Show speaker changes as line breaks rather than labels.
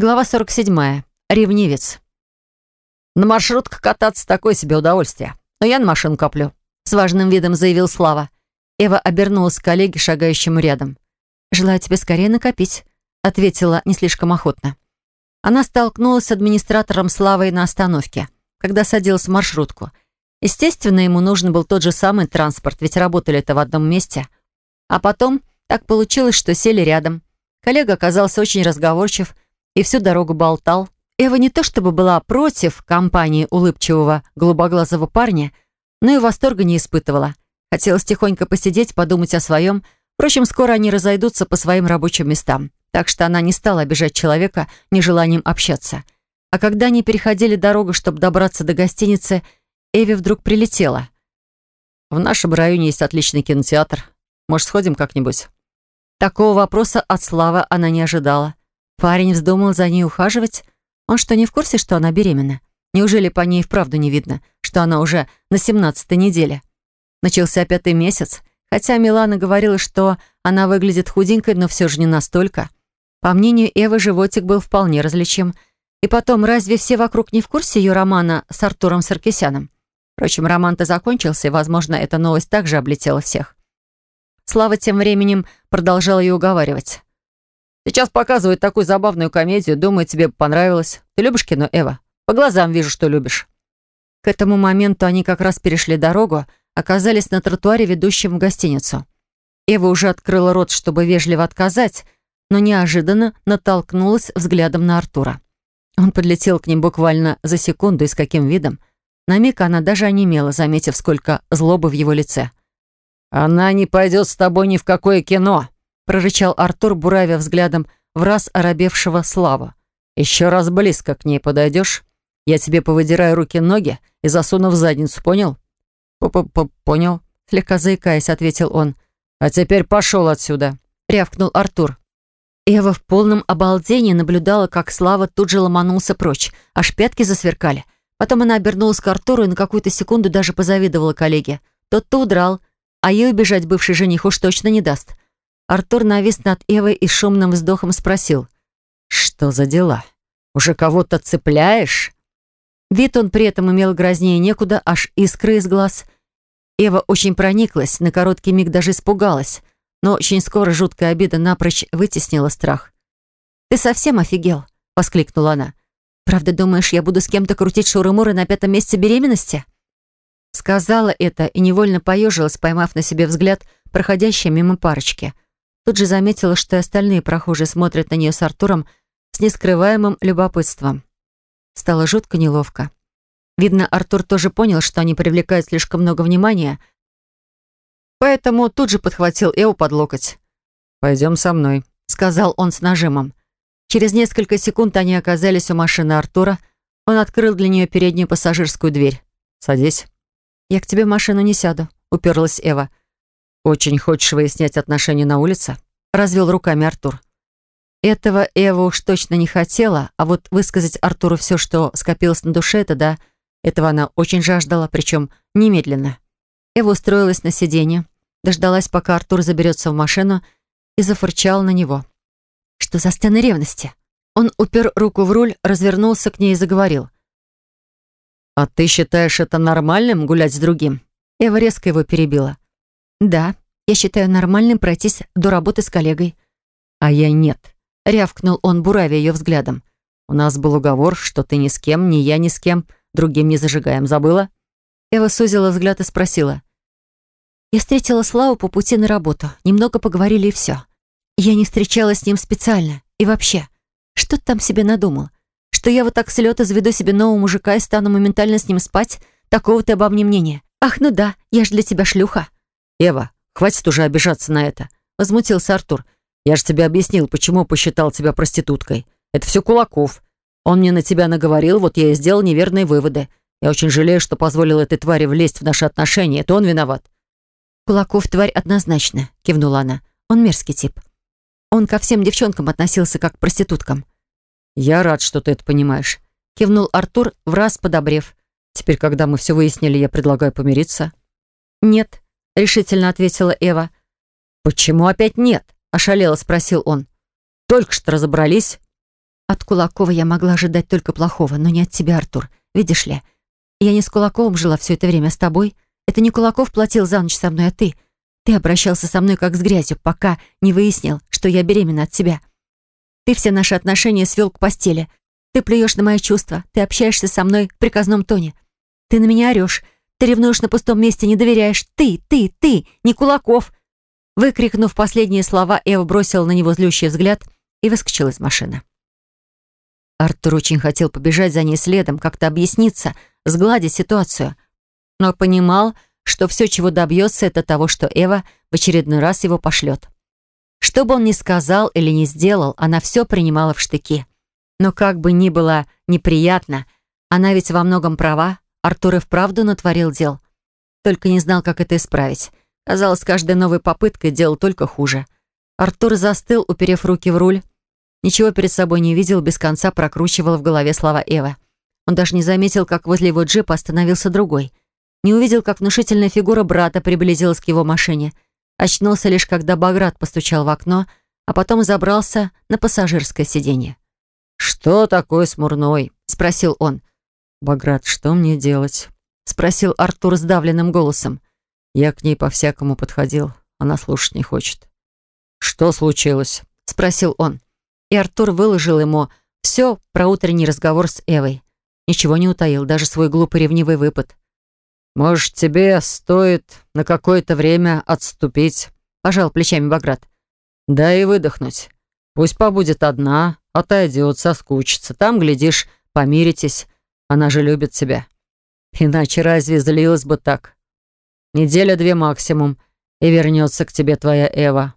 Глава 47. Ревнивец.
«На маршрутках кататься такое себе удовольствие. Но я на машину коплю», — с важным видом заявил Слава.
Эва обернулась к коллеге, шагающему рядом. «Желаю тебе скорее накопить», — ответила не слишком охотно. Она столкнулась с администратором Славой на остановке, когда садилась в маршрутку. Естественно, ему нужен был тот же самый транспорт, ведь работали это в одном месте. А потом так получилось, что сели рядом. Коллега оказался очень разговорчив и всю дорогу болтал. Эва не то чтобы была против компании улыбчивого голубоглазого парня, но и восторга не испытывала. Хотелось тихонько посидеть, подумать о своем. Впрочем, скоро они разойдутся по своим рабочим местам, так что она не стала обижать человека нежеланием общаться. А когда они переходили дорогу, чтобы добраться до гостиницы, Эви вдруг прилетела.
«В нашем районе есть отличный кинотеатр. Может, сходим как-нибудь?»
Такого вопроса от Славы она не ожидала. Парень вздумал за ней ухаживать. Он что, не в курсе, что она беременна? Неужели по ней вправду не видно, что она уже на семнадцатой неделе? Начался пятый месяц, хотя Милана говорила, что она выглядит худенькой, но все же не настолько. По мнению Эвы, животик был вполне различим. И потом, разве все вокруг не в курсе ее романа с Артуром Саркисяном? Впрочем, роман-то закончился, и, возможно, эта новость также облетела всех. Слава тем временем продолжала ее уговаривать.
«Сейчас показывают такую забавную комедию. Думаю, тебе понравилось. Ты любишь кино, Эва? По глазам вижу, что любишь».
К этому моменту они как раз перешли дорогу, оказались на тротуаре, ведущем в гостиницу. Эва уже открыла рот, чтобы вежливо отказать, но неожиданно натолкнулась взглядом на Артура. Он подлетел к ним буквально за секунду и с каким видом. На миг она даже онемела, заметив, сколько злобы в его лице.
«Она не пойдет с тобой ни в какое кино», прорычал Артур, буравя взглядом в раз оробевшего Славу. «Еще раз близко к ней подойдешь, я тебе повыдираю руки-ноги и засуну в задницу, понял?»
П -п -п «Понял», слегка заикаясь, ответил он.
«А теперь пошел отсюда»,
рявкнул Артур. Эва в полном обалдении наблюдала, как Слава тут же ломанулся прочь, аж пятки засверкали. Потом она обернулась к Артуру и на какую-то секунду даже позавидовала коллеге. Тот-то удрал, а ей убежать бывший жених уж точно не даст. Артур навис над Эвой и шумным вздохом спросил.
«Что за дела? Уже кого-то цепляешь?»
Вид он при этом имел грознее некуда, аж искры из глаз. Эва очень прониклась, на короткий миг даже испугалась, но очень скоро жуткая обида напрочь вытеснила страх. «Ты совсем офигел?» — воскликнула она. «Правда думаешь, я буду с кем-то крутить шуры-муры на пятом месяце беременности?» Сказала это и невольно поежилась, поймав на себе взгляд проходящей мимо парочки. Тут же заметила, что и остальные прохожие смотрят на нее с Артуром с нескрываемым любопытством. Стало жутко неловко. Видно, Артур тоже понял, что они привлекают слишком много внимания, поэтому тут же подхватил Эву под локоть.
«Пойдем со мной», —
сказал он с нажимом. Через несколько секунд они оказались у машины Артура. Он открыл для нее переднюю пассажирскую дверь.
«Садись».
«Я к тебе в машину не сяду», — уперлась Эва.
«Очень хочешь выяснять отношения на улице?»
— развел руками Артур. Этого Эва уж точно не хотела, а вот высказать Артуру все, что скопилось на душе, это да, этого она очень жаждала, причем немедленно. Эва устроилась на сиденье, дождалась, пока Артур заберется в машину и зафырчала на него. Что за сцена ревности? Он упер руку в руль, развернулся к ней и заговорил.
«А ты считаешь это нормальным гулять с другим?»
Эва резко его перебила. «Да, я считаю нормальным пройтись до работы с коллегой».
«А я нет», —
рявкнул он, буравя ее взглядом.
«У нас был уговор, что ты ни с кем, ни я ни с кем, другим не зажигаем. Забыла?»
Эва сузила взгляд и спросила. «Я встретила Славу по пути на работу. Немного поговорили и все. Я не встречалась с ним специально. И вообще, что ты там себе надумал? Что я вот так с лета заведу себе нового мужика и стану моментально с ним спать? Такого ты обо мне мнения. Ах, ну да, я ж для тебя шлюха».
«Ева, хватит уже обижаться на это», — возмутился Артур. «Я же тебе объяснил, почему посчитал тебя проституткой. Это все Кулаков. Он мне на тебя наговорил, вот я и сделал неверные выводы. Я очень жалею, что позволил этой твари влезть в наши отношения. Это он виноват».
«Кулаков тварь однозначно», — кивнула она. «Он мерзкий тип. Он ко всем девчонкам относился как к проституткам.
«Я рад, что ты это понимаешь», — кивнул Артур, в раз подобрев. «Теперь, когда мы все выяснили, я предлагаю помириться».
«Нет», — решительно ответила Эва.
«Почему опять нет?» — ошалело спросил он. «Только что разобрались».
От Кулакова я могла ожидать только плохого, но не от тебя, Артур. Видишь ли, я не с Кулаковым жила все это время, а с тобой. Это не Кулаков платил за ночь со мной, а ты. Ты обращался со мной как с грязью, пока не выяснил, что я беременна от тебя. Ты все наши отношения свел к постели. Ты плюешь на мои чувства, ты общаешься со мной в приказном тоне. Ты на меня орешь, ты ревнуешь на пустом месте, не доверяешь. Ты, ты, ты, не Кулаков. Выкрикнув последние слова, Эва бросила на него злющий взгляд и выскочила из машины. Артур очень хотел побежать за ней следом, как-то объясниться, сгладить ситуацию. Но понимал, что все, чего добьется, это того, что Эва в очередной раз его пошлет. Что бы он ни сказал или не сделал, она все принимала в штыки. Но как бы ни было неприятно, она ведь во многом права, Артур и вправду натворил дел. Только не знал, как это исправить. Казалось, каждой новой попыткой делал только хуже. Артур застыл, уперев руки в руль. Ничего перед собой не видел, без конца прокручивал в голове слова Эвы. Он даже не заметил, как возле его джипа остановился другой. Не увидел, как внушительная фигура брата приблизилась к его машине. Очнулся лишь, когда Баграт постучал в окно, а потом забрался на пассажирское сиденье.
«Что такое смурной?»
— спросил он.
«Баграт, что мне делать?» — спросил Артур сдавленным голосом. Я к ней по-всякому подходил. Она слушать не хочет. «Что случилось?»
— спросил он. И Артур выложил ему все про утренний разговор с Эвой. Ничего не утаил, даже свой глупый ревнивый выпад.
«Может, тебе стоит на какое-то время отступить?» — пожал плечами Баграт. «Да и выдохнуть. Пусть побудет одна, отойдет, соскучится. Там, глядишь, помиритесь. Она же любит тебя. Иначе разве злилась бы так? Неделя-две максимум, и вернется к тебе твоя Эва.